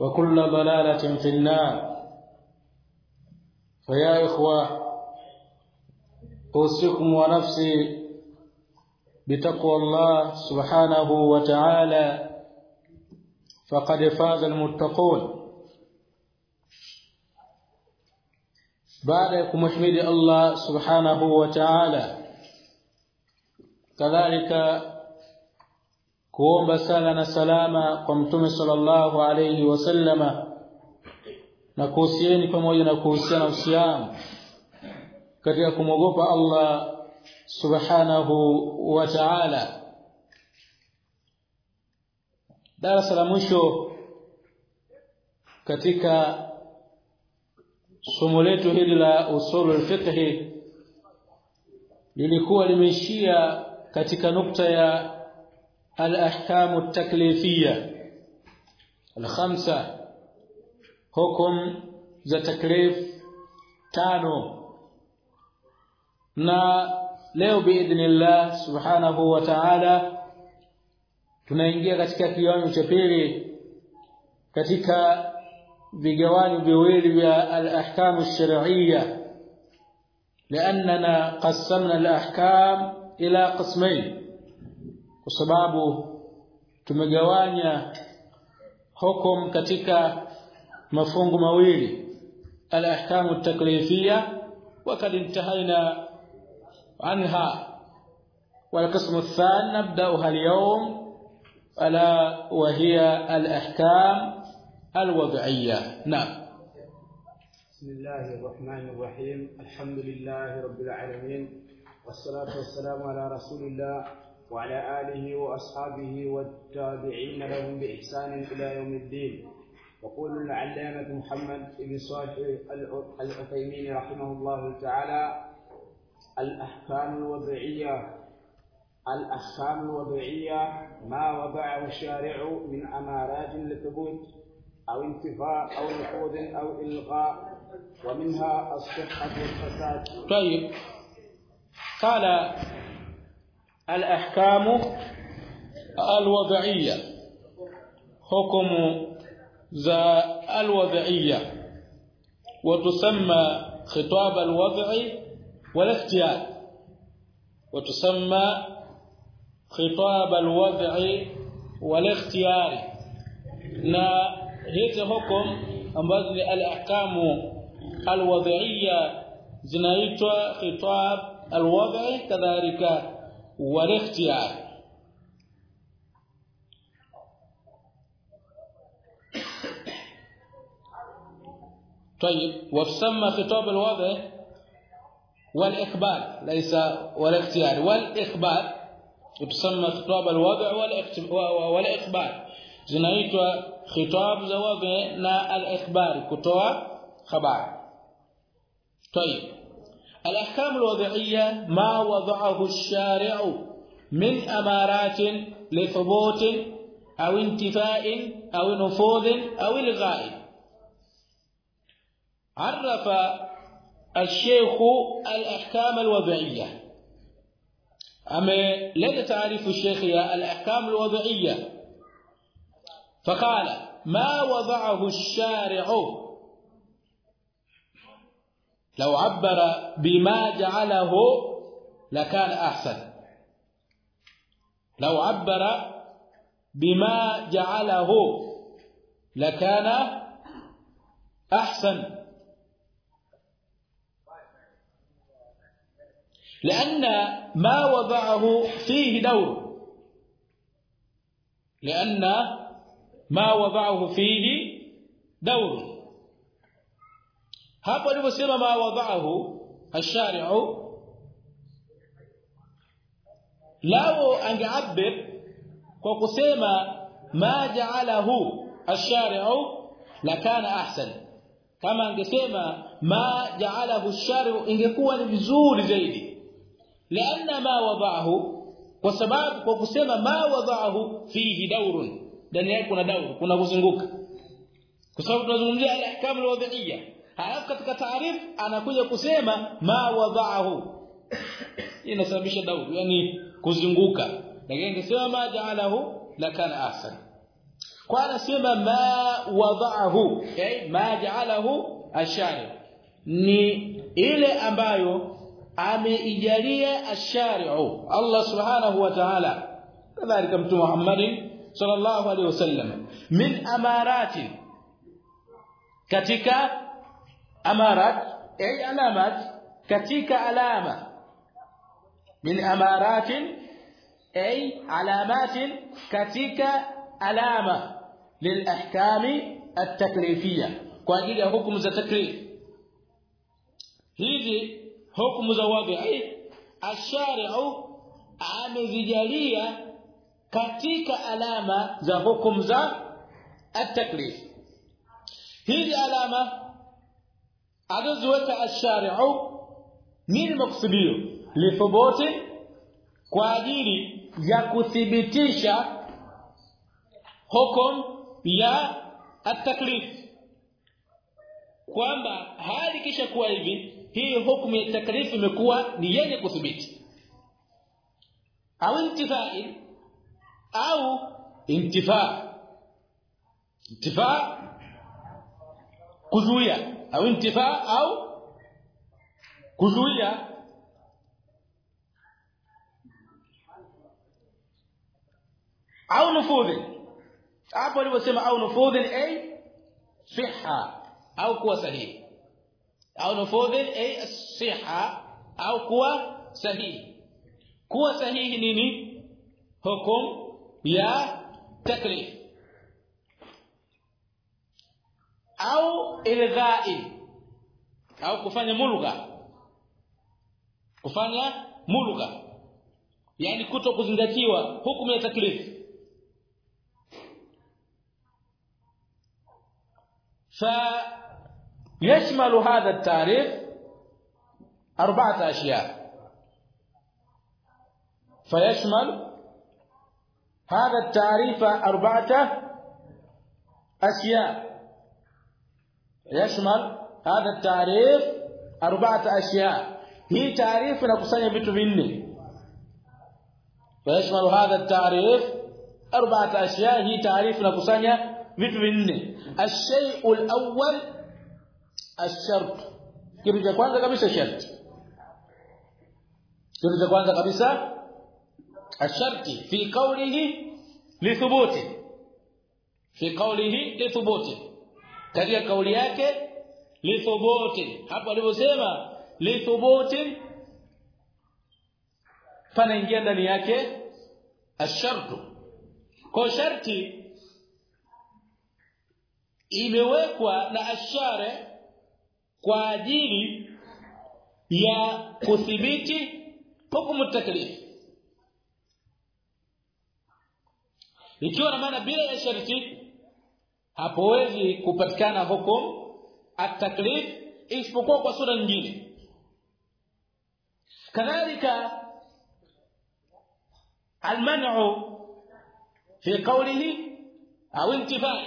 وكل ضلالة في النار. فيا إخوة أوصيكم ونفسي بتقوى الله سبحانه وتعالى. فقد فاز المتقون. بعد Allah subhanahu wa ta'ala kadhalika kuomba sala na salama kwa mtume sallallahu alayhi wasallama na kuhusieni pamoja na kuhusiana usiamu katika kumwogopa Allah subhanahu wa ta'ala. Darasa la mwisho katika somo letu hili la usulul fiqh lilikuwa limeishia katika nukta ya الأحكام التكليفية. الخمسة حكم ذا تكليف تانو نا leo بإذن الله سبحانه وتعالى tunaingia katika kiwango cha pili katika vigawani viwili vya al-ahkam لأننا قسمنا الأحكام إلى قسمين. Kwa sababu tumegawanya hukum katika mafungu mawili al-ahkamu at-taklifiyya wa kad intahaina anha والقسم الثاني نبداها اليوم الا وهي الاحكام الوضعيه نعم بسم الله الرحمن الرحيم الحمد لله رب العالمين والصلاه والسلام على رسول الله وعلى آله وأصحابه والتابعين لهم بإحسان إلى يوم الدين. يقول العلامة محمد بن صالح العثيمين رحمه الله تعالى الأحكام الوضعية الأحكام الوضعية ما وضعه الشارع من أمارات لثبوت أو انتفاء أو نفوذ أو إلغاء ومنها الصحة والفساد. طيب. قال الأحكام الوضعية. حكم ذا الوضعية. وتسمى خطاب الوضع والاختيار. وتسمى خطاب الوضع والاختيار. na hizi hukum ambazo ni al-ahkamu al-wad'iyya zinaitwa khitab al-wad'i kadhalika والاختيار. طيب وتسمى خطاب الوضع والاخبار ليس والاختيار. والاخبار وتسمى خطاب الوضع والاخبار zinaitwa khitab za wadhi na al-ikhbar طيب الأحكام الوضعية ما وضعه الشارع من أمارات لثبوت أو انتفاء أو نفوذ أو إلغاء. عرف الشيخ الأحكام الوضعية. أما لدى تعريف الشيخ الأحكام الوضعية فقال ما وضعه الشارع لو عبر بما جعله لكان أحسن. لو عبر بما جعله لكان أحسن. لأن ما وضعه فيه دور. لأن ما وضعه فيه دور. Hapo aliposema ma wadaahu ash-shari'u lao angeabir kwa kusema ma ja'alahu ash-shari'u lakana ahsan kama angesema ma ja'alahu ash-shari'u ingekuwa ni vizuri zaidi لأن ما وضعه kwa sababu kwa kusema ma wadaahu fihi daurun ndani yake kuna dauru kuna kuzunguka kwa sababu tunazungumzia al-ahkam al-wad'iyya halafu katika taarif anakuja kusema ma wadaahu inasababisha daud yani kuzunguka. Lakini ingesema ma ja'alahu lakana ahsan. Kwa anasema ma wadhaahu okay? ma ja'alahu ashari ni ile ambayo ameijalia ash-shari'u Allah subhanahu wa ta'ala. Kadhalika mtume Muhammad sallallahu alaihi wasallam min amarati katika amarat ay alamat katika alama. Min amaratin ay alamatin katika alama. Lilahkami at-taklifiyya. Kwa ajili ya hukumu za taklif. Hizi hukumu za alama za hukumu za at-taklif. Hizi alama alizoziweka ash-shari'u nini maksudio lithubuti kwa ajili ya kuthibitisha hukum ya at-taklif. Kwamba hali kisha kuwa hivi hii hukumu ya taklifu imekuwa ni yenye kuthibiti. Au intifai au intifa. Intifa kuzuia au intifa au kuzuia au nufudhi hapo aliposema au nufudhi ay siha au kuwa sahihi au nufudhi ay as-siha au kuwa sahihi kuwa sahihi nini hukum ya taklif au ilghai au kufanya mulgha kufanya mulgha yani kuto kuzingatiwa hukumu ya taklif فيشمل هذا التعريف أربعة أشياء فيشمل هذا التعريف أربعة أشياء يشمل هذا التعريف أربعة أشياء. هي تعريف نقصان vitu vinne فيشمل هذا التعريف أربعة أشياء. هي تعريف نقصان vitu vinne الشيء الأول الشرط. kitu cha kwanza kabisa sharti kitu cha kabisa الشرط؟ في قوله لثبوت في قوله لثبوت katika kauli yake lithubuti. Hapo alivyosema lithubuti panaingia ndani yake ashartu. Kwa sharti imewekwa na ashare kwa ajili ya kudhibiti hukumu taklif ikiwa na maana bila ya sharti hapowezi kupatikana hukum at-taklif isipokuwa kwa sura nyingine. Kadhalika al-man'u fi qawlihi aw intifai.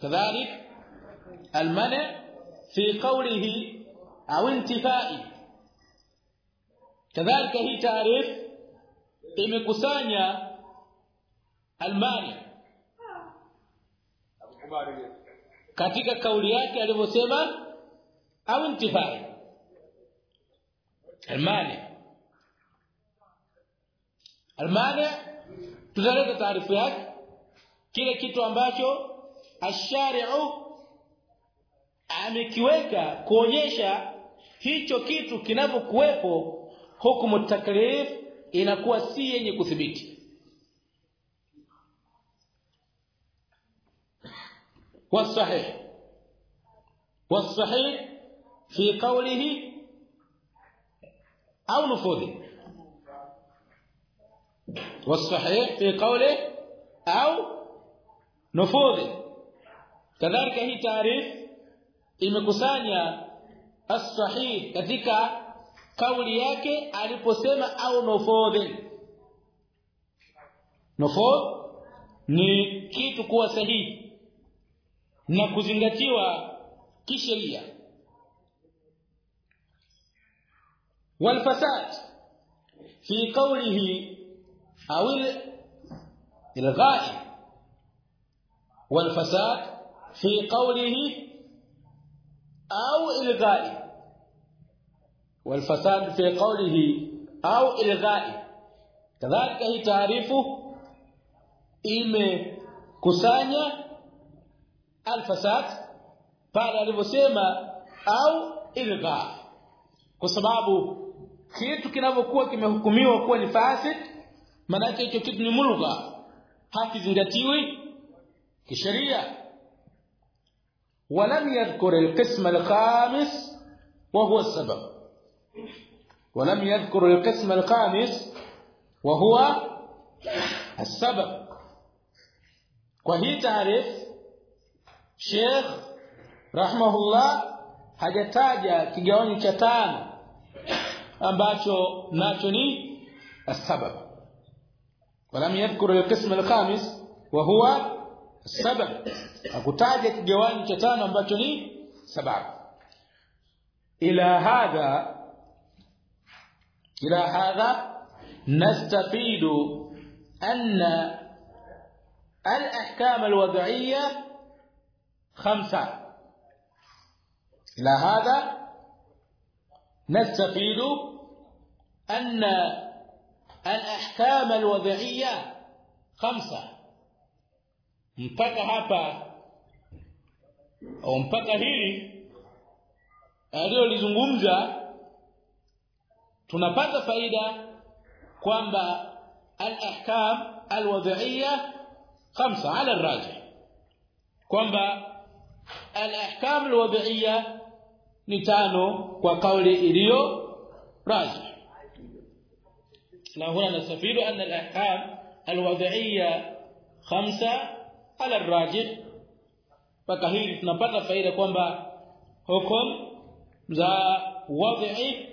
Kadhalika al-man' fi qawlihi au intifai. Kadhalika hii taarifa imekusanya almani katika kauli yake alivyosema au intifai? Almani almani tutaleta taarifa yake. Kile kitu ambacho ashari'u amekiweka kuonyesha hicho kitu kinapokuwepo hukumu taklif inakuwa si yenye kuthibiti والصحيح والصحيح في قوله أو نفوذه والصحيح في قوله أو نفوذه كذلك هي تعريف imekusanya as-sahih katika kauli yake aliposema au nufudhi nufudh ni kitu kuwa sahihi na kuzingatiwa kisheria. والفساد في قوله أو الغاء والفساد في قوله أو الغاء والفساد في قوله أو الغاء كذلك هي تعريفه imekusanya alfasad pale alivyosema au ilgha kwa sababu kitu kinavyokuwa kimehukumiwa kuwa ni fasid maana hicho kitu ni mulgha hakizingatiwi kisheria ولم يذكر القسم الخامس وهو السبب ولم يذكر القسم الخامس وهو السبب وهي تعرف شيخ Sheikh rahmahullah hajataja kigawanyo cha tano ambacho nacho ni asbab walam yadhkur alqism alkhamis wa huwa sabab akutaja kigawanyo cha tano ambacho ni sabab ila hadha ila hadha nastafidu anna الأحكام الوضعية خمسه إلى هذا نستفيد ان الاحكام الوضعيه خمسه mpaka hapa au mpaka hili aliyolizungumza tunapata faida kwamba al-ahkam al-wad'iyya khamsa ala ar-rajih kwamba al-ahkam al-wad'iyya ni tano kwa kauli iliyo rajih na huna nasafiru anna al-ahkam al-wad'iyya khamsa ala ar-rajih. Mpaka hili tunapata faida kwamba hukum za wad'i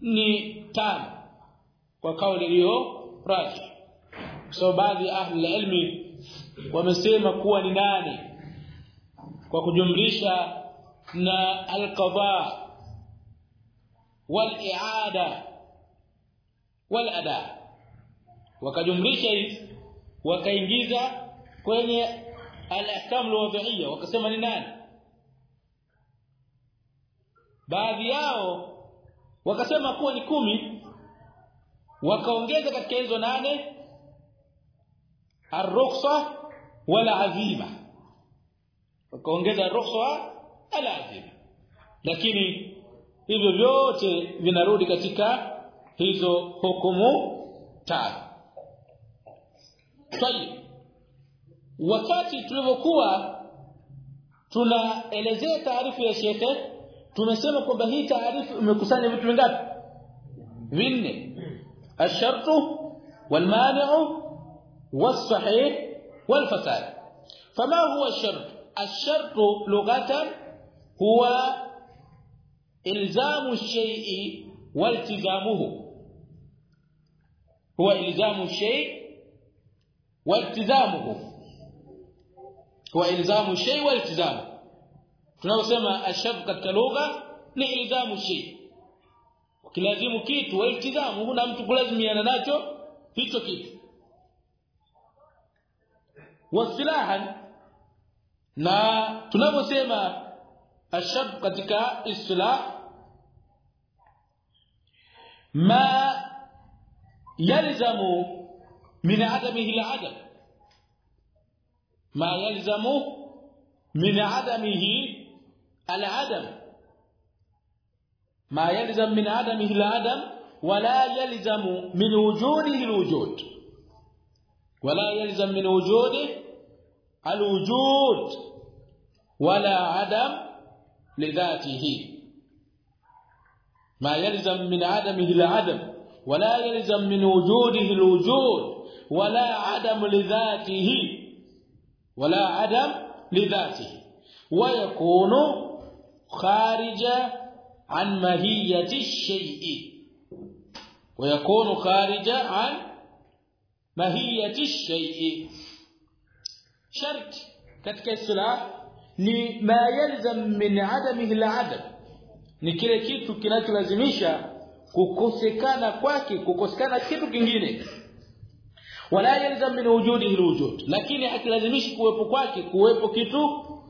ni tano kwa kauli iliyo rajih so baadhi ahli ilmi wamesema kuwa ni nane kwa kujumlisha na alqada wal-i'ada wal-ada. Wakajumlisha hizi wakaingiza kwenye al-ahkam al-wad'iyya wakasema ni nani? Baadhi yao wakasema kuwa ni kumi. Wakaongeza katika hizo nane ar-rukhsa wala azima wakaongeza rukhsa ala azima lakini hivyo vyote vinarudi katika hizo hukumu tano tayeb wakati tulivyokuwa tunaelezea taarifu ya shekhe tumesema kwamba hii taarifu imekusanya vitu vingapi vinne ashartu walmani'u والصحيح والفساد فما هو الشرط الشرط لغه هو الزام الشيء والتزامه هو الزام الشيء والتزامه هو الزام الشيء والتزامه tunaposema ashab katika lugha ni ilzamu shay ukilazimu kitu wa iltizamu huna mtu kulazimiana nacho hicho kitu wasilahan na tunaposema ashab katika istilah ma yalzamu min adamihi al-adam ma yalzamu min adamihi العدم ما يلزم من عدمه العدم ولا يلزم من وجوده الوجود ولا يلزم من وجوده الوجود ولا عدم لذاته. ما يلزم من عدمه العدم ولا يلزم من وجوده الوجود ولا عدم لذاته ولا عدم لذاته. ويكون خارج عن ماهية الشيء. ويكون خارج عن ماهية الشيء. sharti katika islam ni ma yalzam min adamihi al-adam ni kile kitu kinacholazimisha kukosekana kwake kukosekana kitu kingine. Wala yalzam min wujudihi alwujud. Lakini hakilazimishi kuwepo kwake kuwepo kitu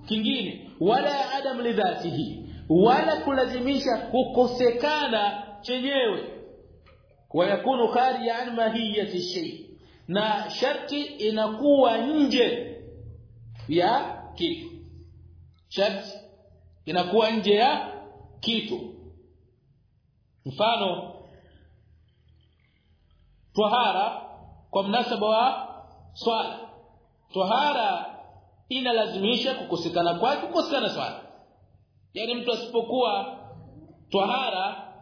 kingine. Wala adam lidhatihi wala kulazimisha kukosekana chenyewe. Wayakunu kharijan mahiyati shay. Na sharti inakuwa nje ya kitu sharti inakuwa nje ya kitu. Mfano tahara kwa mnasaba wa swala. Tahara inalazimisha kukosekana kwake kukosekana swala. Yani mtu asipokuwa tahara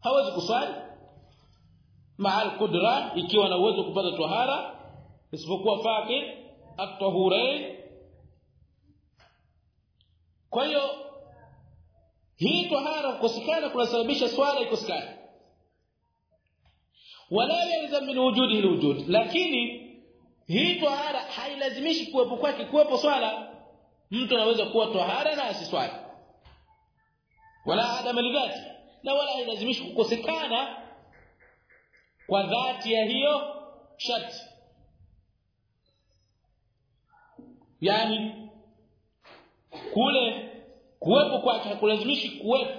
hawezi kuswali. Maal kudra ikiwa na uwezo kupata tahara isipokuwa fakir at-tahurain kwa hiyo hii tahara kukosekana kunasababisha swala ikosekane. Wala yalzam min wujudi alwujud. Lakini hii tahara hailazimishi kuwepo kwake kuwepo swala. Mtu anaweza kuwa tahara na asiswali wala adam lidhati na wala hailazimishi kukosekana kwa dhati ya hiyo sharti. Yani kule kuwepo kwake hakulazimishi kuwepo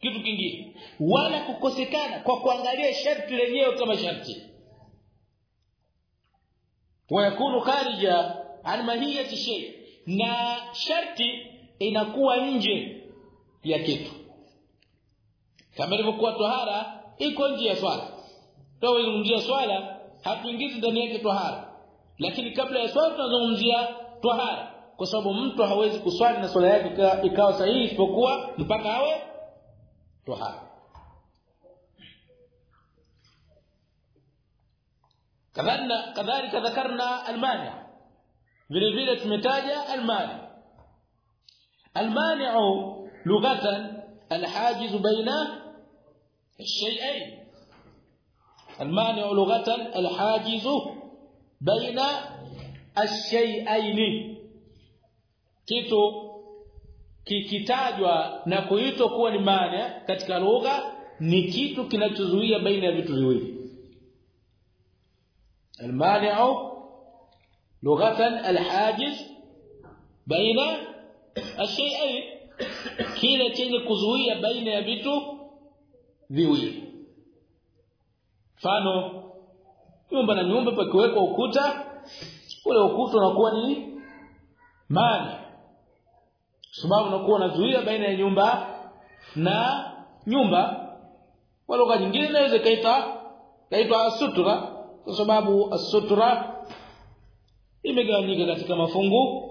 kitu kingine. Wala kukosekana kwa kuangalia sharti lenyewe kama sharti. Wayakunu kharija an mahiyati shay. Na sharti inakuwa nje ya kitu. Kama ilivyokuwa tohara iko nje ya swala. Tunazungumzia swala hatuingizi ndani yake tohara. Lakini kabla ya swala tunazungumzia tohara. Kwa sababu mtu hawezi kuswali na swala yake ikawa sahihi isipokuwa mpaka awe tohara kadhalika kadhalika dhakarna almani vile vile tumetaja almani almani lughatan alhajiz baina الشيئين المانع لغه الحاجز بين الشيئين kitu kikitajwa na kuitwa kuwa ni maana katika lugha ni kitu kinachozuia baina ya vitu viwili المانع لغه الحاجز بين الشيئين kile chenye kuzuia baina ya vitu viwili mfano nyumba na nyumba pakiwekwa ukuta ule ukuta unakuwa ni mani sababu unakuwa unazuia baina ya nyumba na nyumba. Kwa lugha nyingine inaweza kaita kaitwa sutra kwa sababu as-sutra imegawanyika katika mafungu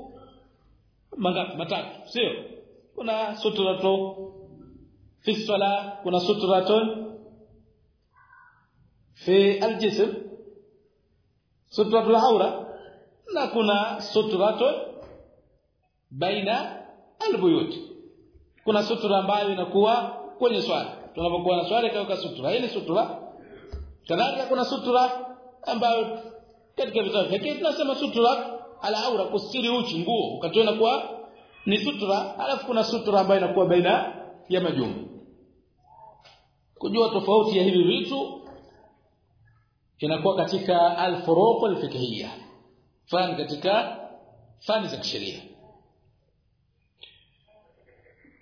mangapi? Matatu sio? Kuna sutratu fi sala kuna sutratun fi aljism sutratul aura na kuna sutratun baina albuyut kuna sutura ambayo inakuwa kwenye swala tunapokuwa na swala kaweka sutura. Hii ni sutura. Kadhalika kuna sutura ambayo katika vitabu vyake tunasema sutura ala aura kustiri uchi nguo. Ukatona kwa ni sutura alafu kuna sutura ambayo inakuwa baina ya majumba. Kujua tofauti ya hivi vitu inakuwa katika al-furuq al-fiqhiyya fani katika fani za kisheria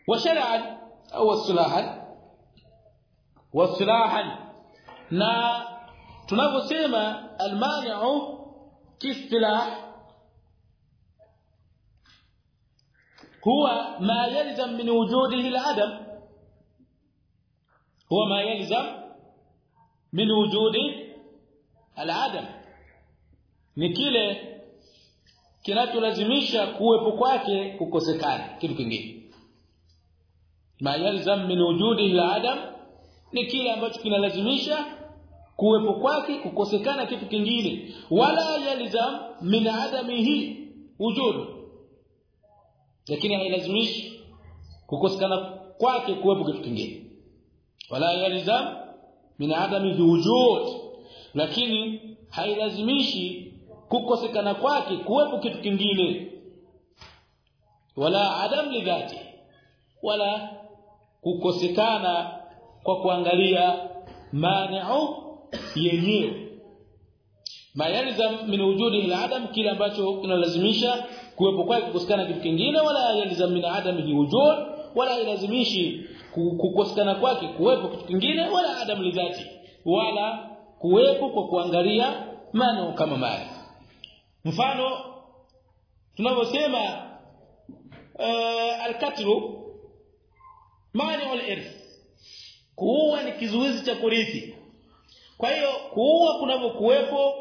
وشرعا او اصطلاحا واصطلاحا na tunaposema almani'u kiistilah huwa ma yalzam min wujudihi al'adam huwa ma yalzam min wujudi al'adam ni kile kinacholazimisha kuwepo kwake kukosekana kitu kingine ma yalzam min wujudihi al'adam ni kile ambacho kinalazimisha kuwepo kwake kukosekana kitu kingine. Wala yalzam min adamihi wujud lakini hailazimishi kukosekana kwake kuwepo kitu kingine. Wala yalzam min adamihi wujud lakini hailazimishi kukosekana kwake kuwepo kitu kingine. Wala adam lidhati wala kukosekana kwa kuangalia mani'u yenyewe. Mayalzam min wujudi aladam kile ambacho kinalazimisha kuwepo kwake kukosekana kitu kingine wala yalzam min adamihi wujud wala ilazimishi kukosekana kwake kuwepo kitu kingine wala adam lidhati wala kuwepo kwa kuangalia mano kama mali. Mfano tunavyosema uh, al-katru mani wal irth kuua ni kizuizi cha kurithi. Kwa hiyo kuua kunavyokuwepo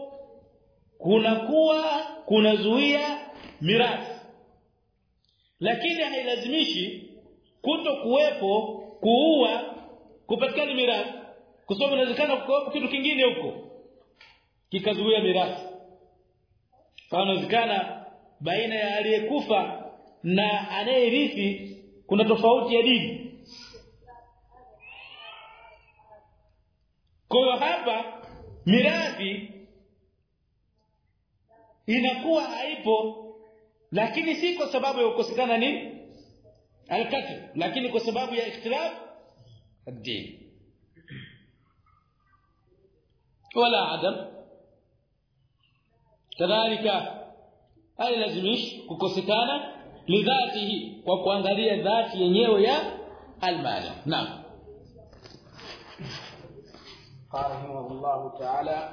kunakuwa kunazuia mirathi. Lakini hailazimishi kuto kuwepo kuua kupatikana mirathi. Kwa sababu inawezekana kuwepo kitu kingine huko kikazuia mirathi. Kwa inawezekana baina ya aliyekufa na anayerithi kuna tofauti ya dini Kwa hiyo hapa miradi inakuwa haipo lakini si kwa sababu ya kukosekana ni alkatl lakini kwa sababu ya ikhtilaf ad-din. Wala adam. Kadhalika hailazimishi kukosekana lidhatihi kwa kuangalia dhati yenyewe ya almali. Naam قال رحمه الله تعالى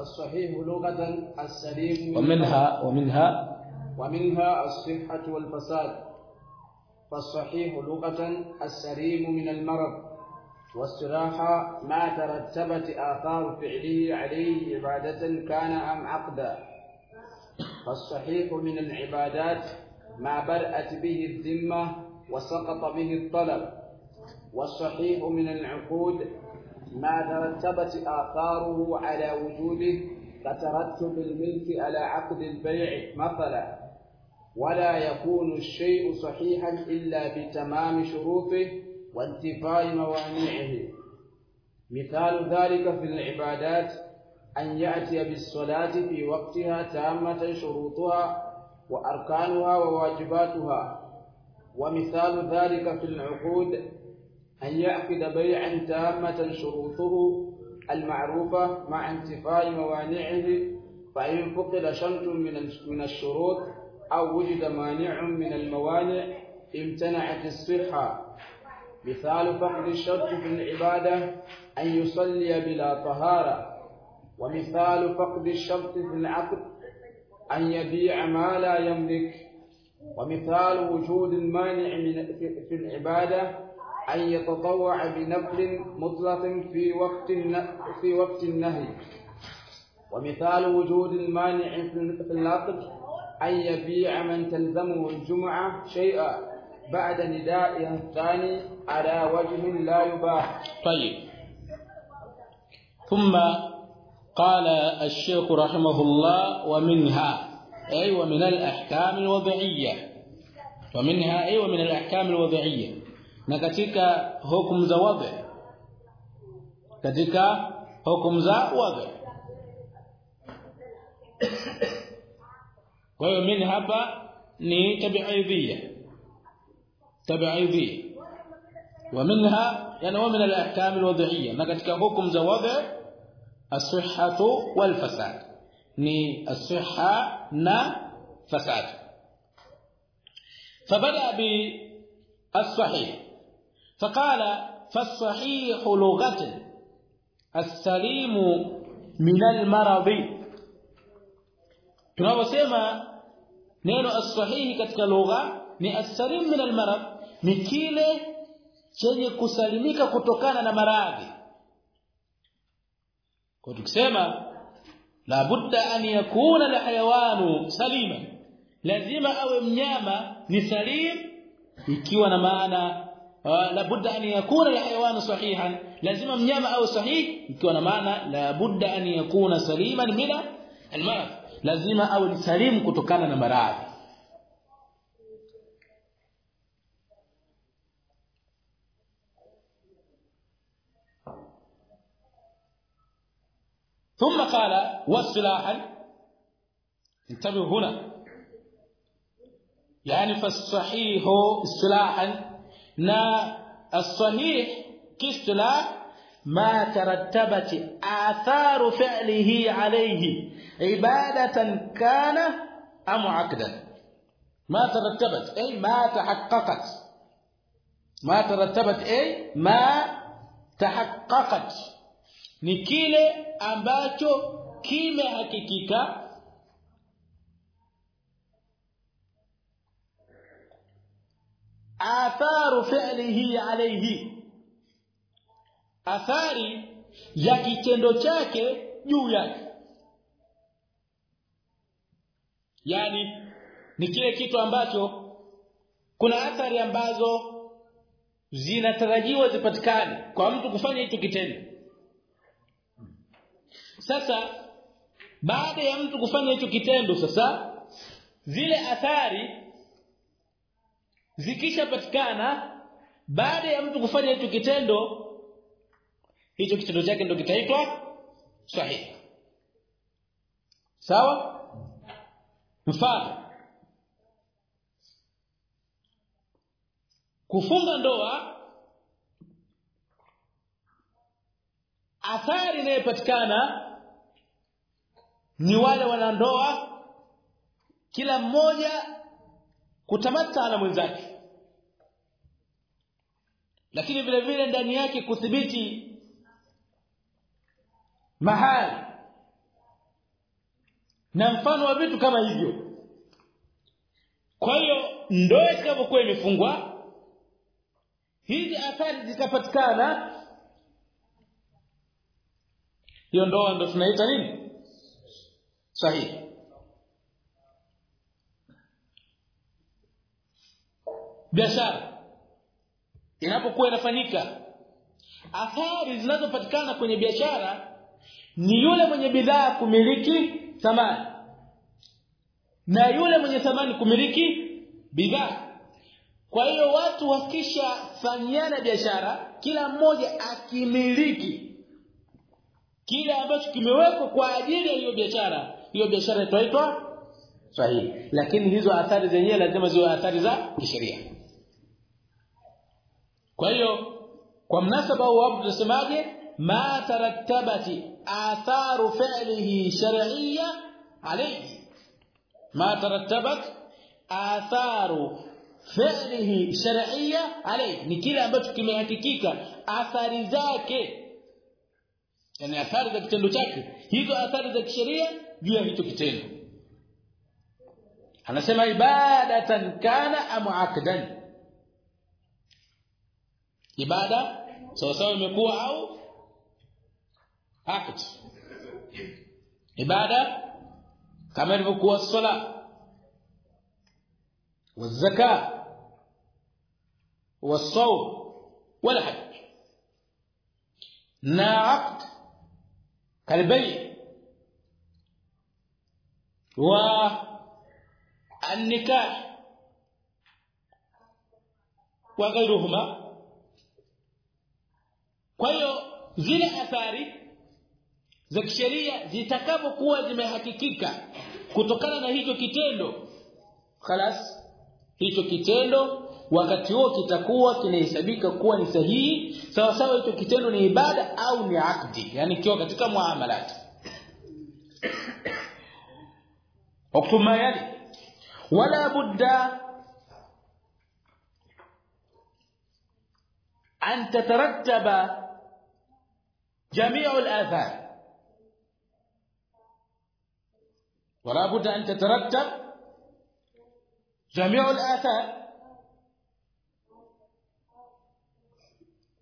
الصحيح لغة السليم ومنها ومنها؟ ومنها الصحة والفساد. فالصحيح لغة السليم من المرض والصراحة ما ترتبت آثار فعله عليه عبادة كان أم عقدا. فالصحيح من العبادات ما برأت به الذمة وسقط به الطلب والصحيح من العقود ما ترتبت آثاره على وجوده كترتب الملك على عقد البيع مثلا ولا يكون الشيء صحيحا إلا بتمام شروطه وانتفاء موانعه. مثال ذلك في العبادات أن يأتي بالصلاة في وقتها تامة شروطها وأركانها وواجباتها. ومثال ذلك في العقود أن يعقد بيعا تامة شروطه المعروفة مع انتفاء موانعه فإن فقد شرط من الشروط أو وجد مانع من الموانع امتنعت الصحة مثال فقد الشرط في العبادة أن يصلي بلا طهارة. ومثال فقد الشرط في العقد أن يبيع ما لا يملك. ومثال وجود المانع في العبادة أن يتطوع بنفل مطلق في وقت في وقت النهي. ومثال وجود المانع في العقد أن يبيع من تلزمه الجمعة شيئا بعد ندائها الثاني على وجه لا يباح. طيب. ثم قال الشيخ رحمه الله ومنها أي ومن الأحكام الوضعية. ومنها أي ومن الأحكام الوضعية. Na katika hukumu za wadhi katika hukumu za wadhi kwa hiyo mimi hapa ni tabiidhia tabiidhia ومنها يعني ومن الاحكام الوضعيه na katika hukumu za wadhi الصحه والفساد ni الصحه na fasad فبدا بالصحيح فقال فالصحيح لغه السليم من المرض tunaposema neno as-sahihi katika lugha ni as-salim min al-marad ni kile chenye kusalimika kutokana na maradhi kwa tukisema la budda an yakuna al-hayawanu salima lazima awe mnyama ni salim ikiwa na maana آه، لابد أن يكون الحيوان صحيحا. لازم منيما أو صحيح؟ يكون معنى لابد أن يكون سليما من المرض. لازم أو سليم kutokana na maradhi ثم قال والسلاح انتبه هنا. يعني فالصحيح سلاحا نا الصحيح كاصطلاح ما ترتبت آثار فعله عليه عبادة كان أم عقدا. ما ترتبت أي ما تحققت. ما ترتبت أي ما تحققت. ni kile ambacho kimehakikika atharu fi'lihi alayhi. Athari ya kitendo chake juu yake. Yani ni kile kitu ambacho kuna athari ambazo zinatarajiwa zipatikane kwa mtu kufanya hicho kitendo. Sasa baada ya mtu kufanya hicho kitendo sasa zile athari zikishapatikana baada ya mtu kufanya hicho kitendo hicho kitendo chake ndio kitaitwa sahihi sawa? Mfano. Kufunga ndoa athari inayopatikana ni wale wanandoa kila mmoja kutamata na mwenzake lakini vile vile ndani yake kudhibiti mahali na mfano wa vitu kama hivyo. Kwa hiyo ndoa itakapokuwa imefungwa hizi athari zitapatikana hiyo ndoa ndo tunaita nini? Sahihi. Biashara inapokuwa inafanyika athari zinazopatikana kwenye biashara ni yule mwenye bidhaa kumiliki thamani na yule mwenye thamani kumiliki bidhaa. Kwa hiyo watu wakishafanyana biashara kila mmoja akimiliki kile ambacho kimewekwa kwa ajili ya hiyo biashara. Hiyo biashara itaitwa sahihi. Lakini hizo athari zenyewe lazima ziwe athari za kisheria kwa hiyo kwa mnasaba huu hapo tunasemaje ma tarattabati atharu fi'lihi shar'iyya alayhi ma tarattabat atharu fi'lihi shar'iyya alayhi ni kile ambacho kimehakikika athari zake yani athari za kitendo chake hizo athari za kisheria juu ya hicho kitendo anasema ibadatan kana am aqdan ibada sawa sawa imekuwa au aqd ibada kama ilivyokuwa swala والزكاه والصوم والحج na عقد كالبيع والنكاح وغيرهما kwa hiyo zile athari za kisheria zitakapokuwa zimehakikika kutokana na hicho kitendo khalas hicho kitendo wakati huo kitakuwa kinahesabika kuwa ni sahihi sawa sawa hicho kitendo ni ibada au ni akdi yani kiwa katika muamalat اكتب ما يلي ولا بد أن تترتب جميع الآثار ولا بد أن تترتب جميع الآثار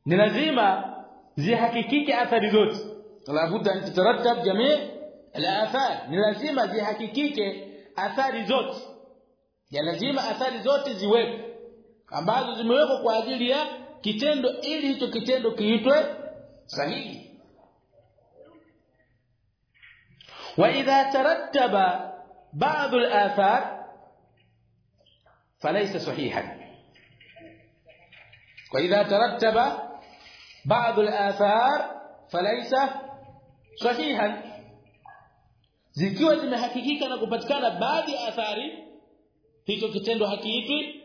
ni lazima zihakikike athari zote labda an tatarattab jamii al-athar ni lazima zihakikike athari zote ya lazima athari zote ziwepo ambazo zimewekwa kwa ajili ya kitendo ili hicho kitendo kiitwe sahihi Idha tarattaba ba'd al-athar falaysa sahihan واذا ترتب بعض الآثار فليس صحيحا zikiwa zimehakikika na kupatikana baadhi ya athari hicho kitendo hakiitwi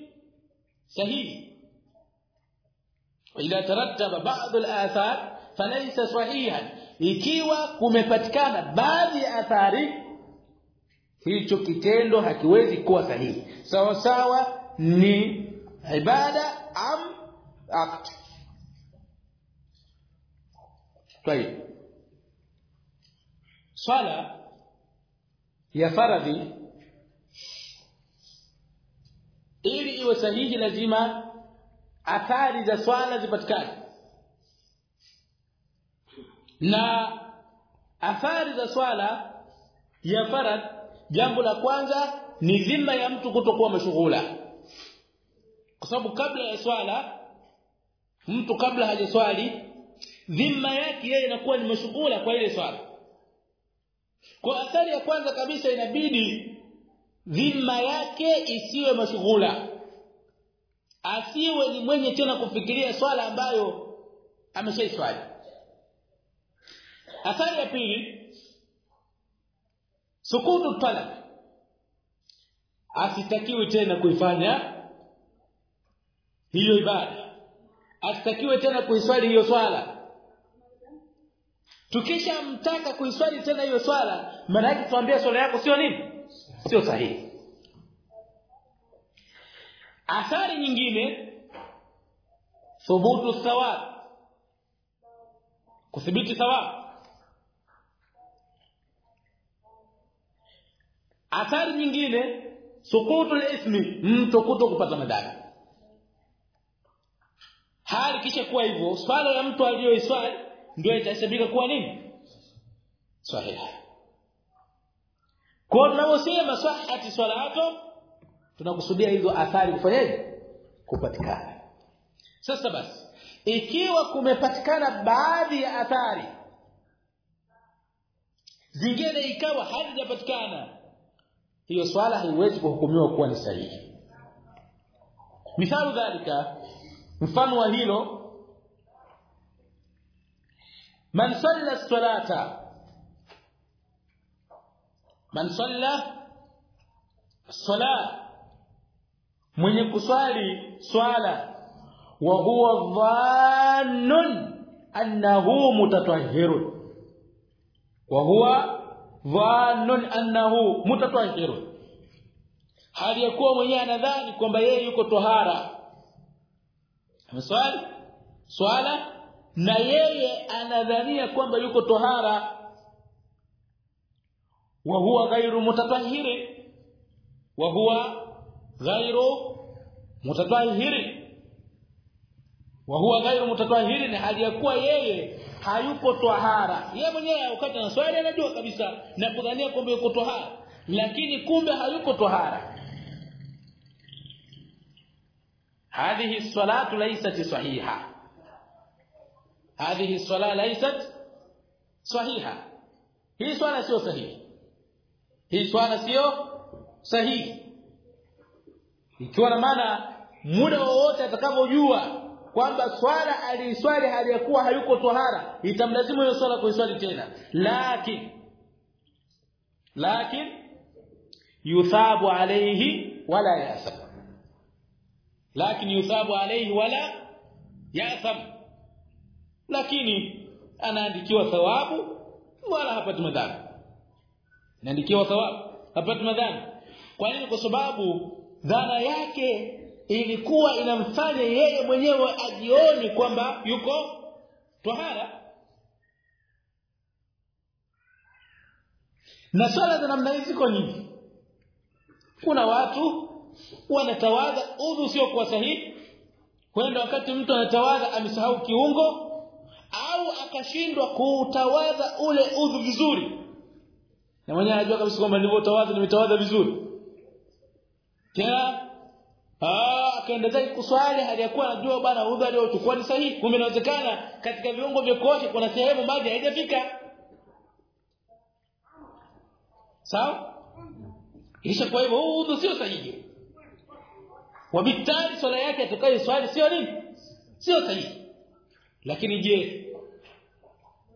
sahihi ila tarattaba ba'd al-athar falaysa sahihan ikiwa kumepatikana baadhi ya athari hicho kitendo hakiwezi kuwa sahihi sawa sawa ni ibada am aqd طيب swala ya faradhi ili iwe sahihi lazima athari za swala zipatikane na athari za swala ya farad jambo la kwanza ni dhima ya mtu kutokuwa mashughula. Kwa sababu kabla ya swala mtu kabla hajaswali dhima yake yeye inakuwa ni mashughula kwa ile swala. Kwa athari ya kwanza kabisa inabidi dhima yake isiwe mashughula. Asiwe ni mwenye tena kufikiria swala ambayo ameshaiswali athari ya pili sukutu talab asitakiwi tena kuifanya hiyo ibada. Asitakiwe tena kuiswali hiyo swala. Tukishamtaka kuiswali tena hiyo swala maana yake tuambia swala yako sio nini? Sio sahihi. Athari nyingine thubutu thawab. Kuthibiti thawab athari nyingine sukutu ismi mtu kuto kupata madhara hali kisha kuwa hivyo swala ya mtu aliyoiswali ndio itahesabika kuwa nini? Sahihi kwa tunaposema sahati swalato tunakusudia hizo athari kufanyaje? Kupatikana. Sasa basi ikiwa kumepatikana baadhi ya athari zingine ikawa hazijapatikana hiyo swala haiwezi kuhukumiwa kuwa ni sahihi. Mithalu dhalika mfano wa hilo man salla salata man salla sala mwenye kuswali swala wa huwa dhannun annahu mutatahhirun wa huwa dhannun annahu mutatahhirun hali ya kuwa mwenyewe anadhani kwamba yeye yuko tohara. Swali? Swala? Na yeye anadhania kwamba yuko tohara. Wa huwa ghairu mutatahhiri. Wa huwa ghairu mutatahhiri wa huwa ghairu mutatahhirin hali ya kuwa yeye hayupo tahara yeye mwenyewe wakati anaswali anajua kabisa na kudhania kwamba yuko tahara lakini kumbe hayuko tahara hadhihi salatu laysat sahiha. Hadhihi sala laysat sahiha. Hii swala sio sahihi. Hii swala sio sahihi. Ikiwa na maana muda wowote atakapojua kwamba swala aliiswali hali ya kuwa hayuko tohara itamlazimu hiyo swala kuiswali tena. Lakini lakini yuthabu alayhi wala yasab lakini yuthabu alayhi wala yasab lakini anaandikiwa thawabu wala hapati madhambi anaandikiwa thawabu hapati madhambi kwa nini? Kwa sababu dhana yake ilikuwa inamfanya yeye mwenyewe ajioni kwamba yuko tohara. Na swala za namna hizi ziko nyingi. Kuna watu wanatawadha udhu sio kwa sahihi. Kwenda wakati mtu anatawadha amesahau kiungo au akashindwa kuutawadha ule udhu vizuri. Na mwenyewe anajua kabisa kwamba nilivyotawadha nimetawadha vizuri. Tena ah akaendelea kuswali hali ya kuwa anajua bana udhu aliochukua ni sahihi. Kumbe inawezekana katika viungo vya kote kuna sehemu maji haijafika. Sawa? Kisha kwa hivyo huu udhu sio sahihi. Wabitali swala yake atakayo swali sio nini? Sio sahihi. Lakini je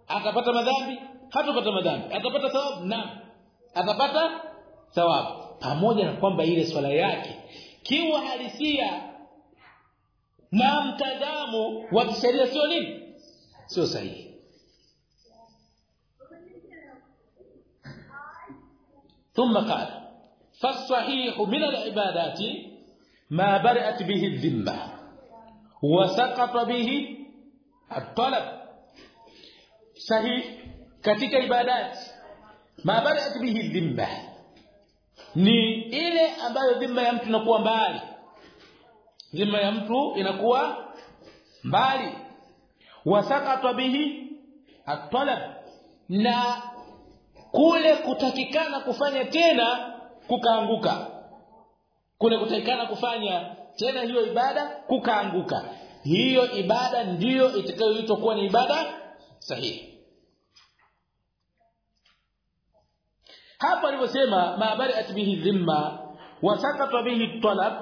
atapata madhambi? Hatapata madhambi. Atapata thawabu? Naam. Atapata thawabu. Pamoja na kwamba ile swala yake kiuhalisia. Na نام wa kisheria sio nini? Sio ثم قال فالصحيح من العبادات ما برأت به الذمه وسقط به الطلب صحيح ketika ibadat ما برأت به الذمه ni ile ambayo dhima ya mtu inakuwa mbali. Dhima ya mtu inakuwa mbali. Wasakata bihi at-talab. Na kule kutakikana kufanya tena kukaanguka. Kule kutakikana kufanya tena hiyo ibada kukaanguka. Hiyo ibada ndiyo itakayoitwa kuwa ni ibada sahihi hapa alivyosema maabari atbihi dhimma wa sakata bihi talab.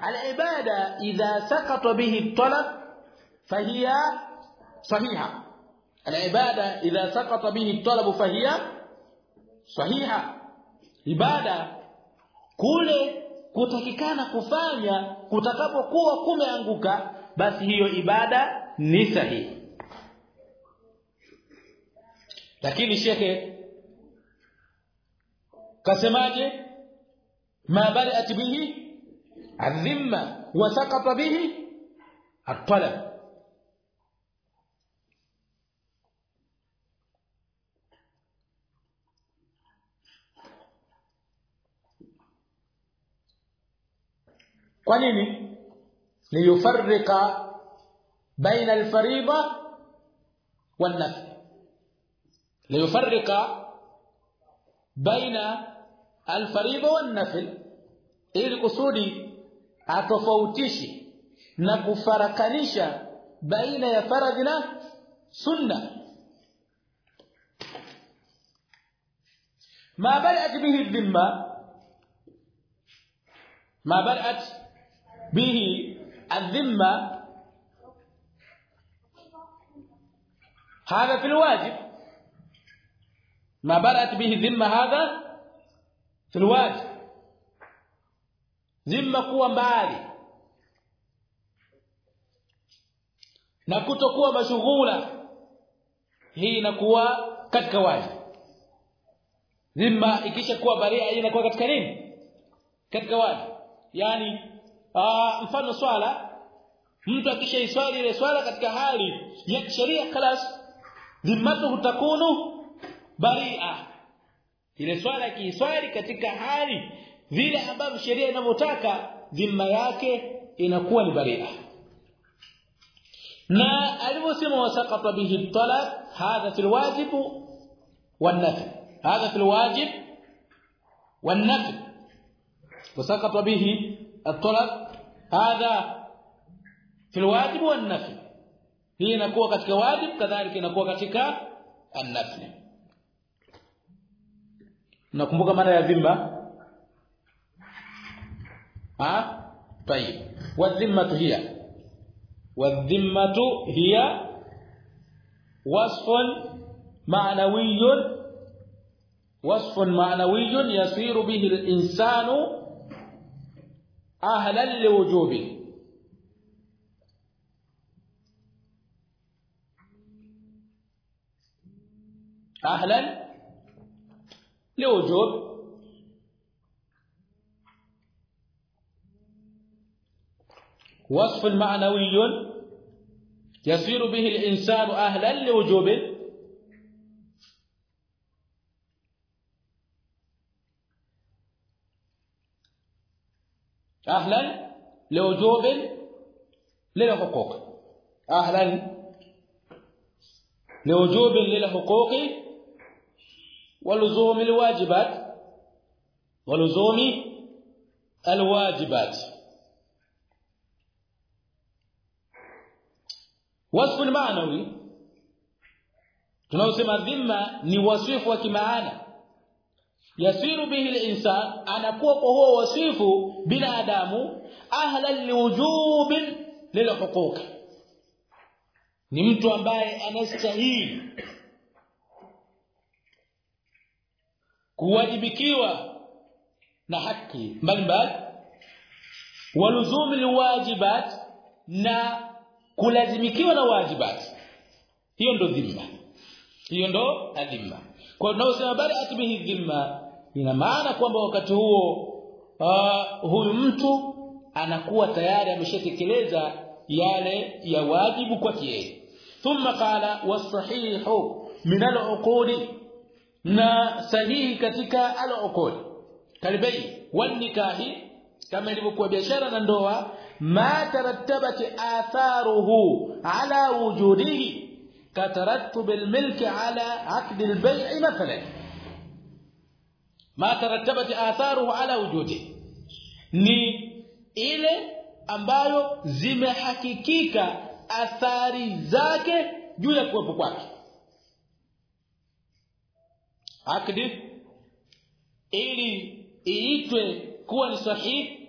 Alibada idha sakata bihi talab fahiya sahiha. Alibada idha sakata bihi talab fahiya sahiha. Ibada kule kutakikana kufanya kutakapokuwa kumeanguka basi hiyo ibada ni sahihi. Lakini shekhe kasemaje ma bari'at bihi adhimma wa saqata bihi at-talab kwa nini liyufarrika baina al-fariida wan-nafl liyufarrika baina alfariidha wanafil ili kusudi atofautishi na kufarakanisha baina ya faradhi na sunna ما بدأت به الذمة ما بدأت به الذمة هذا في الواجب ما بدأت به الذمة هذا Suruati zima kuwa mbali. Na kutokuwa mashughula. Hii inakuwa katika wazi ikisha kuwa baria hii inakuwa katika nini? Katika wazi yani ah, mfano swala. Mtu akishaiswali ile swala katika hali ya sheria khalas zimmatu takunu baria ile swala akiiswali katika hali vile ambavyo sheria inavyotaka dhimma yake inakuwa ni baria na alivyosema wasaqata bihi talab hadha fil wajib wan-nafl hadha fil wajib wan-nafl wasaqata bihi الطلب هذا fil wajib wa nafi hii inakuwa katika wajib kadhalika inakuwa katika an-nafl Nakumbuka maana ya dhimma? Ha? طيب والذمه هي والذمه هي وصف معنوي وصف معنوي يصير به الإنسان أهلا لوجوبه أهلا لوجوب وصف معنوي يصير به الإنسان أهلا لوجوبه أهلا لوجوب للحقوق. أهلا لوجوب للحقوق ولزوم الواجبات ولزوم الواجبات وصف maanawi tunaosema dhimma ni وصف وكمعنى يسير به الانسان ان يكون هو وصف huo wasifu لوجوب للحقوق ni mtu ambaye anastahili kuwajibikiwa na haki mbalimbali waluzumi liwajibat na kulazimikiwa na wajibat. Hiyo ndo dhimma. Hiyo ndo adhimma. Kwa tunaosema bali bihi dhimma ina maana kwamba wakati huo uh, huyu mtu anakuwa tayari ameshatekeleza yale ya wajibu kwake yeye. Thumma qala wasahihu min al-uqudi na sahihi katika al-uqudi kalbai wan nikahi kama ilivyokuwa biashara na ndoa ma tarattabat atharuhu ala wujudihi كترتب الملك على عقد البيع مثلا ما ترتبت آثاره على وجوده ni ile ambayo zimehakikika athari zake juu ya kuwepo kwake akdi ili iitwe kuwa ni sahihi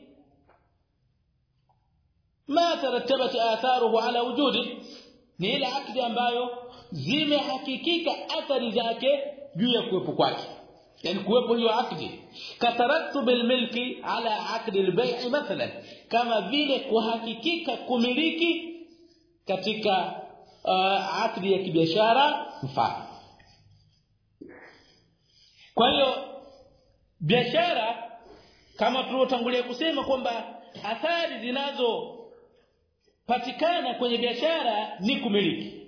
ma tarattabat atharuhu ala wujudi. Ni ile akdi ambayo zimehakikika athari zake juu ya kuwepo kwake. Yani kuwepo hiyo akdi katarattu bil milki ala akdi albay'i mathalan. Kama vile kuhakikika kumiliki katika uh, akdi ya kibiashara mfano kwa hiyo biashara kama tuliotangulia kusema kwamba athari zinazo patikana kwenye biashara ni kumiliki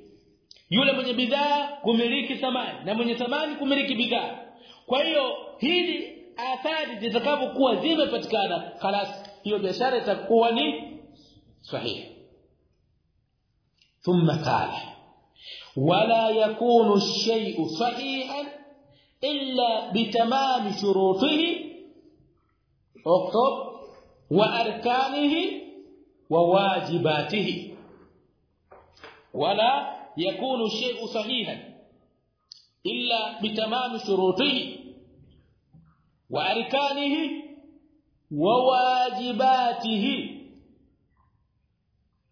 yule mwenye bidhaa kumiliki thamani na mwenye thamani kumiliki bidhaa kwa hiyo hizi athari zitakapokuwa zimepatikana خلاص hiyo biashara itakuwa ni sahihi thumma qala wala yakunu ash-shay'u sahihan bitamami shurutihi uktub wa arkanihi وواجباته. ولا يكون الشيء صحيحا إلا بتمام شروطه وأركانه وواجباته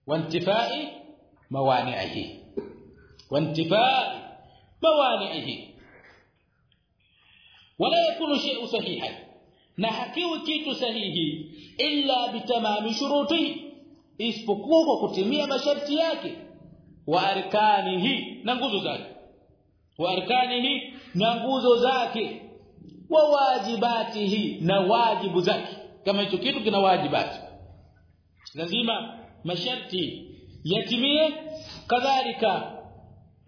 وانتفاء موانعه. وانتفاء موانعه. wala yakunu shay'un sahihan na hakiwi kitu sahihi illa bitamami shuruti isipokuwa kwa kutimia masharti yake. Wa arkanihi na nguzo zake. Wa arkanihi na nguzo zake. Wa wajibatihi na wajibu zake. Kama hicho kitu kina wajibati. Lazima masharti yatimie. Kadhalika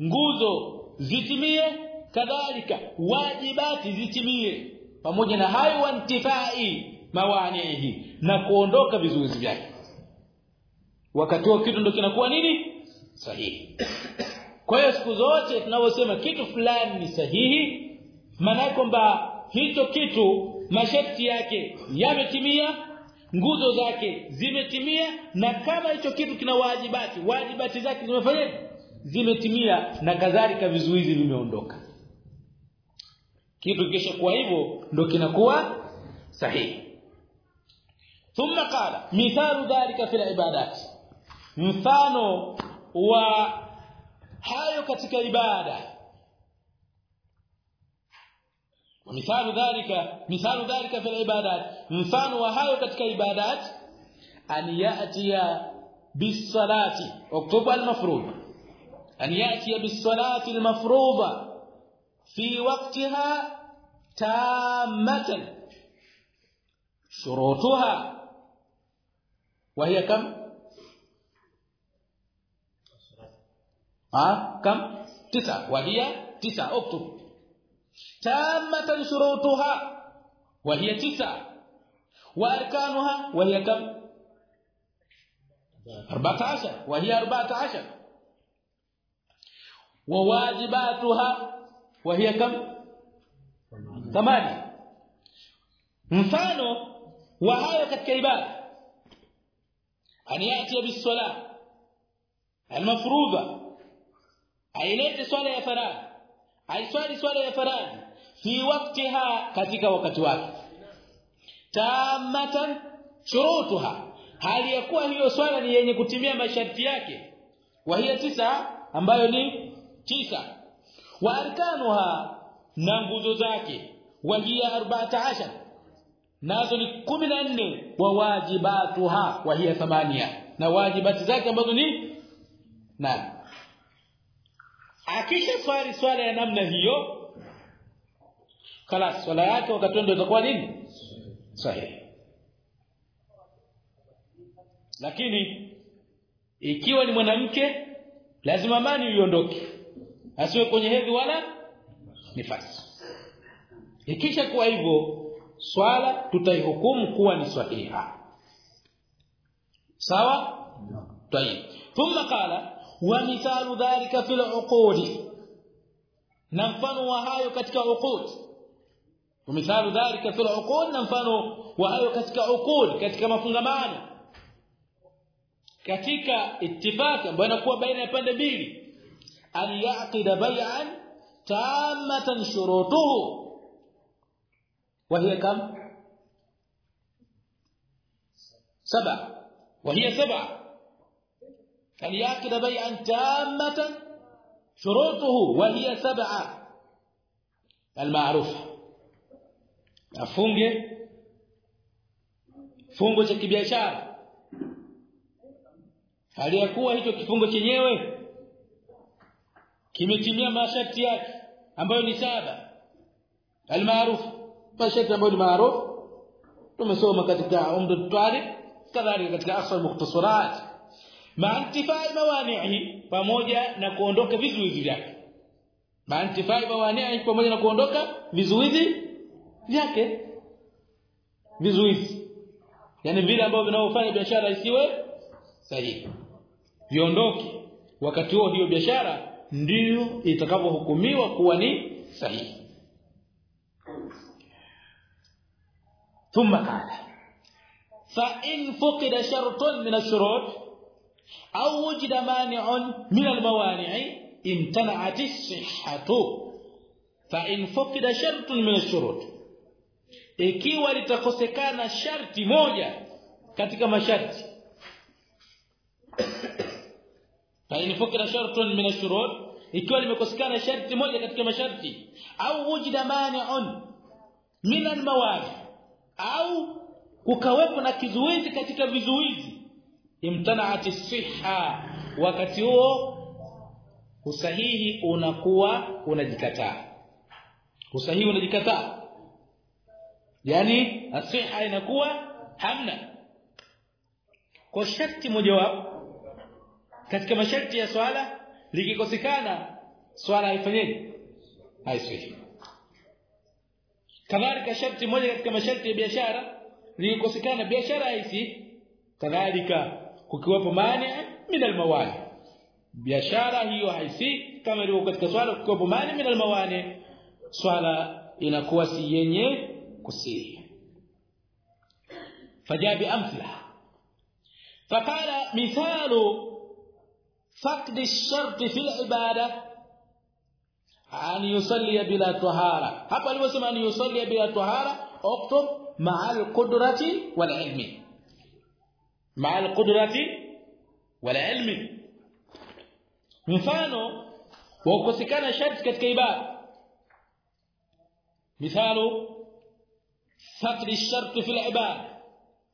nguzo zitimie kadhalika wajibati zitimie. Pamoja na hayo wantifai mawanihi na kuondoka vizuizi vyake. Wakati huo kitu ndio kinakuwa nini? Sahihi. Kwa hiyo siku zote tunaposema kitu fulani ni sahihi maana kwamba hicho kitu masharti yake yametimia nguzo zake zimetimia na kama hicho kitu kina wajibati wajibati zake zimefanyaje? Zimetimia na kadhalika vizuizi vimeondoka kitu kisha kwa hivyo ndo kinakuwa sahihi thumma qala mithalu dhalika fil ibadat mfano wa hayo katika ibada ومثال ذلك مثال ذلك في العبادات mfano wa hayo katika ibadat an ya'tiya bis-salati uktub al-mafrud an ya'tiya bis-salati al-mafruḍa fi waqtiha tammatan shurutuha وهي كم؟ ها؟ كم؟ تسعة. وهي تسعة. اكتب. تامة شروطها وهي تسعة. وأركانها وهي كم؟ 14 وهي 14 وواجباتها وهي كم 8 mfano wa hayo katika ibada an yati bis-salah al-mafruḍa ailete swala ya faradhi aiswali swala ya faradhi fi waqtiha katika wakati wake tamatan shurutuha hali ya kuwa hiyo swala ni yenye kutimia masharti yake wa hiya tisa ambayo ni tisa wa arkanuha na nguzo zake wa hiya 14 nazo ni 14 wa wajibatuha wa hiya thamania na wajibati zake ambazo ni nane. Akisha swali swala ya namna hiyo kala swala yake wakati ndio itakuwa nini? Sahihi. Lakini ikiwa ni mwanamke lazima amani iondoke asiwe kwenye hedhi wala nifasi ikisha kuwa hivyo swala tutaihukumu kuwa ni sahiha sawa طيب ثم قال ومثال ذلك في العقود na mfano wa hayo katika uqud ومثال ذلك في العقود na mfano wa hayo katika uqud katika mafungamano katika ittifaq ambayo inakuwa baina ya pande mbili أن يعقد بيعا تامة شروطه. وهي كم؟ سبعة وهي سبعة أن يعقد بيعا تامة شروطه. وهي سبع. المعروف. افونج فونجو تشكي شعر هل يكون هيك فونجو chenyewe kimetimia masharti yake ambayo ni saba. Almaarufu. Masharti ambayo ni maarufu. Tumesoma katika umdu talib kadhalika katika asal mukhtasarat maantifai mawani'i pamoja na kuondoka vizuizi vyake. Ma intifai mawani'i pamoja na kuondoka vizuizi vyake. Vizuizi. Yani vile ambavyo vinaofanya biashara isiwe sahihi. Viondoke. Wakati huo hiyo biashara ndiyo itakapohukumiwa kuwa ni sahihi ثم قال فإن فقد شرط من الشروط أو وجد مانع من الموانع امتنعت الصحة فإن فقد شرط من الشروط ikiwa litakosekana sharti moja katika masharti fa in fukira shartun min ash-shurut ikiwa limekosekana sharti moja katika masharti au wujida mani'un min al-mawani au kukawepo na kizuizi katika vizuizi imtanaat siha wakati huo usahihi unakuwa unajikataa. Usahihi unajikataa. Yani asiha inakuwa hamna. Kwa sharti mojawapo katika masharti ya swala likikosekana swala haifanyeje haisihi kadhalika sharti moja katika masharti ya biashara likikosekana biashara haisi kadhalika kukiwapo mani min almawani biashara hiyo haisi kama ilivyo katika swala kukiwapo mani min almawani swala inakuwa si yenye kusihi فجاء بامثله فقال مثال فقد الشرط في العبادة أن يصلي بلا طهارة. هبا اللي بسمع أن يصلي بلا طهارة؟ اكتب مع القدرة والعلم. مع القدرة والعلم. مثال وكسكان شرط ketika ibadah مثال فقد الشرط في العبادة.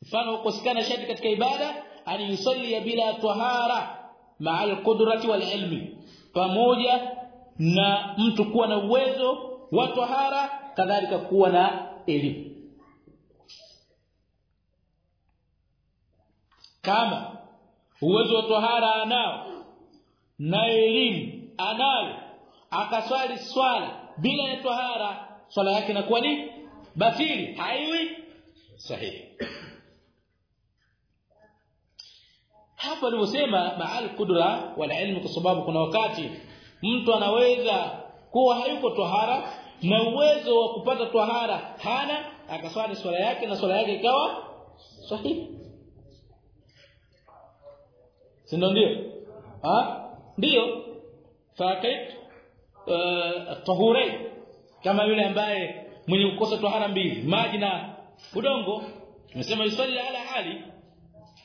مثال وكسكان شرط ketika ibadah أن يصلي بلا طهارة. Al-qudrati wal ilmi pamoja na mtu kuwa na uwezo wa tahara kadhalika kuwa na elimu. Kama uwezo wa tahara anao na elimu anayo akaswali swala bila ya tahara swala yake inakuwa ni batili haiwi sahihi hapa alivyosema ma'al qudra wal ilm kwa sababu kuna wakati mtu anaweza kuwa hayuko tahara na uwezo wa kupata tahara hana akaswali swala yake na swala yake ikawa sahihi. Si ndio? Ah ndio. Fakait uh, tahurain kama yule ambaye mwenye kukosa tahara mbili maji na udongo. Tumesema yusali ala hali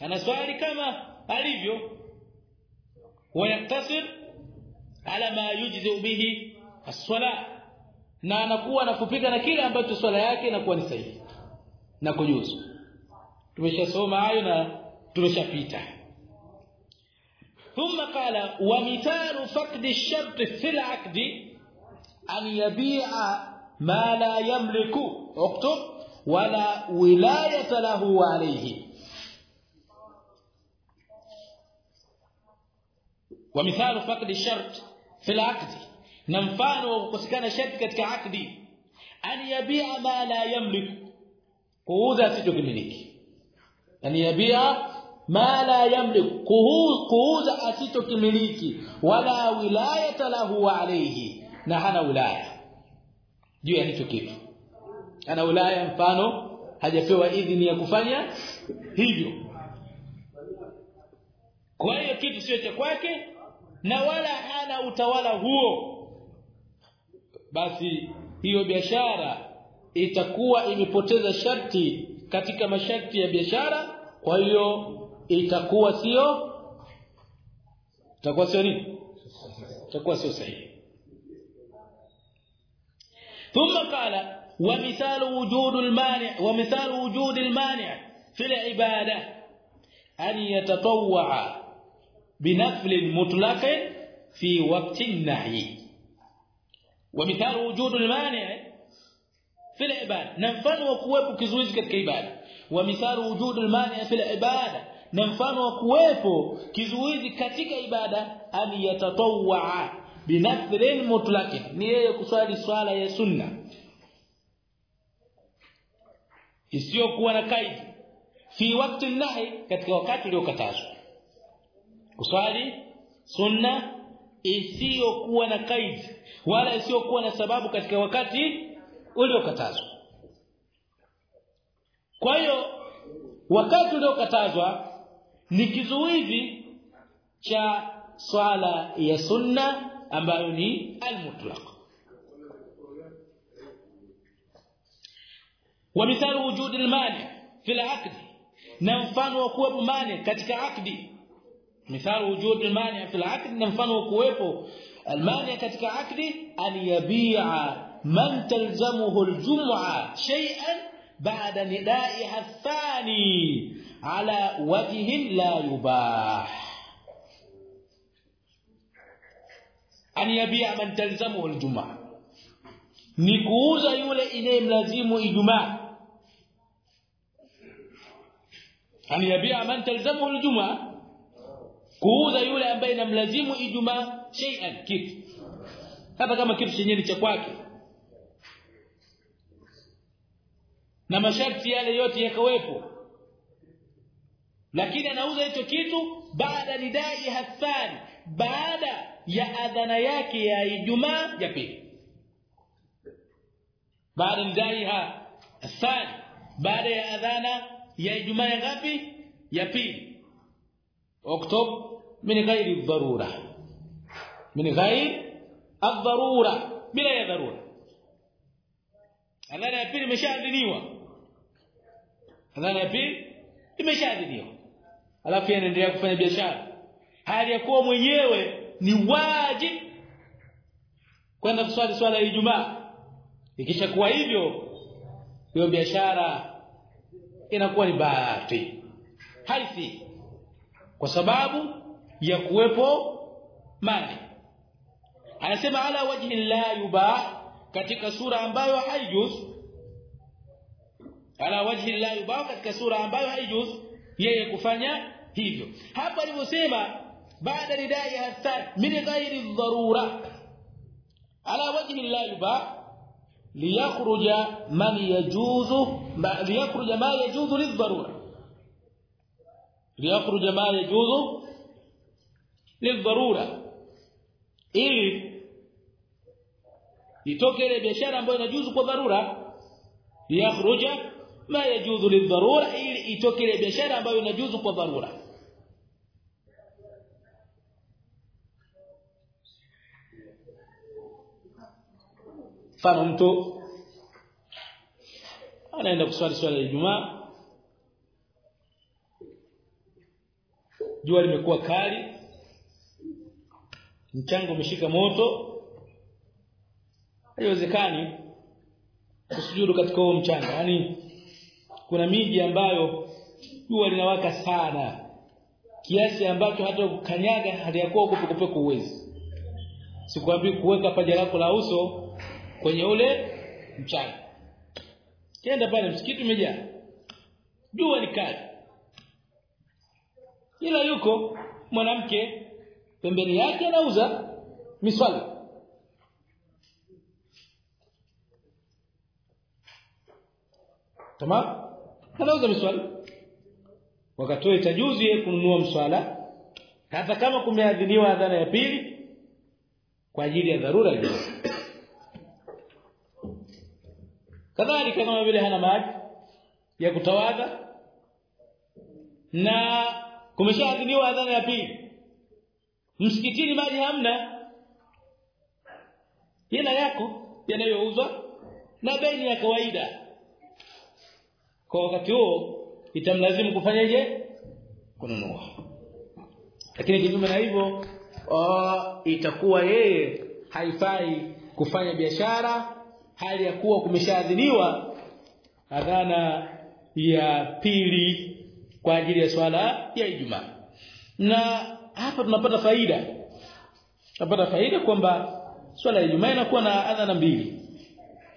anaswali kama alivyo wayaktasir ala ma yujzi bihi as-sala na anakuwa anakupika na kile ambacho swala yake inakuwa ni sahihi na kujuzu tumeshasoma hayo na tumeshapita ثم قال ومثال فقد الشرط في العقد أن يبيع ما لا يملك اكتب ولا ولاية له عليه wa mithalu faqdi shart fil aqdi na mfano wa kukosekana sharti katika akdi an yabia ma la yamlik kuuza asichokimiliki an yabia ma la yamlik kuuza asichokimiliki wala wilayata lahu alayhi na hana wilaya. Juu ya hicho kitu. Ana wilaya mfano hajapewa idhini ya kufanya hivyo. Kwa hiyo kitu sio cha kwake na wala hana utawala huo basi hiyo biashara itakuwa imepoteza sharti katika masharti ya biashara kwa hiyo itakuwa sio itakuwa sio nini itakuwa sio sahihi ثم قال ومثال وجود المانع ومثال وجود المانع في العباده ان يتطوع بنفل مطلق في وقت النهي ومثال وجود المانع في العباده نمفان وكوepo kizuizi katika ibada ومثال وجود المانع في العباده نمفان وكوepo kizuizi katika ibada an yatatawwa binaflin mutlaqin ni yeye kuswali swala ya sunna isiyokuwa na kaidi fi wakati nahi katika wakati uliokatazwa kuswali sunna isiyokuwa na kaidi wala isiyokuwa na sababu katika wakati uliokatazwa. Kwa hiyo wakati uliokatazwa ni kizuizi cha swala ya sunna ambayo ni al-mutlaq. Wa mithalu wujudi almani fi al-aqd na mfano wa kuwepo mani katika akdi مثال وجود المانع في العقد نمثله كويبو المانع في العقد أن يبيع من تلزمه الجمعة شيئا بعد ندائها الثاني على وجه لا يباح. أن يبيع من تلزمه الجمعة. نيكوذا يله اللي ملزمه الجمعه أن يبيع من تلزمه الجمعة kuuza yule ambaye namlazimu ijumaa shay'an kitu. Hata kama kitu chenyewe cha kwake. Na masharti yale yote yakawepo. Lakini anauza hicho kitu baada nidai hathani baada ya adhana yake ya Ijumaa ya pili. Baada nidai hathani baada ya adhana ya Ijumaa ya ngapi? Ya pili اكتب من غير الضروره من غير الضروره bila ya dharura adhana ya pili imeshaadhiniwa adhana ya pili imeshaadhiniwa alafu anaendelea kufanya biashara hali ya kuwa mwenyewe ni wajibu kwenda kuswali swala ya Ijumaa ikishakuwa hivyo hiyo biashara inakuwa ni bahati haifi kwa sababu ya kuwepo mali. Anasema ala wajhi la yuba katika sura ambayo haijuz ala wajhi la yuba katika sura ambayo haijuz yeye kufanya hivyo. Hapa alivyosema baada ridai hasan min ghairi dharura. Ala wajhi la yuba liyakhruja man yajuzu liyakhruja ma yajuzu lidharura liyakhruja ma yajuzu lidharura ili itoke ile biashara ambayo inajuzu kwa dharura liyakhruja ma yajuzu lidharura ili itoke ile biashara ambayo inajuzu kwa dharura mfano mtu anaenda kuswali swala ya Ijumaa jua limekuwa kali mchanga umeshika moto. Haiwezekani kusujudu katika huo mchanga. Yani kuna miji ambayo jua linawaka sana kiasi ambacho hata kukanyaga hali ya kuwa kupekupeku uwezi sikwambii kuweka paja lako la uso kwenye ule mchanga. Kenda pale msikiti umejaa. Jua ni kali ila yuko mwanamke pembeni yake anauza miswali tamam anauza miswali wakatoa tajuzi kununua mswala hata kama kumeadhiniwa adhana ya pili kwa ajili ya dharura hiyo. Kadhalika kama vile hana maji ya kutawadha na kumeshaadhiniwa adhana ya pili. Msikitini maji hamna. Hela yako yanayouzwa na bei ya kawaida. Kwa wakati huo itamlazimu kufanyaje kununua. Lakini kinyume na hivyo itakuwa yeye haifai kufanya biashara hali ya kuwa kumeshaadhiniwa adhana ya pili kwa ajili ya swala ya Ijumaa. Na hapa tunapata faida. Tunapata faida kwamba swala ya Ijumaa inakuwa na adhana mbili.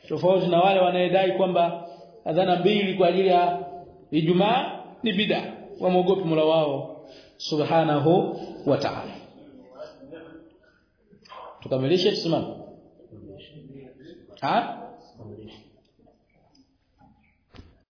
Tofauti na wale wanaedai kwamba adhana mbili kwa ajili ya Ijumaa ni bid'a. Wamogopi mula wao subhanahu wa ta'ala. Tukamilishe tusimame. Ha